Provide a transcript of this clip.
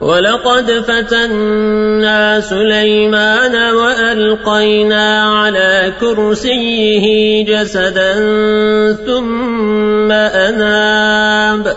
ولقد فتنا سليمان وألقينا على كرسيه جسدا ثم أناب.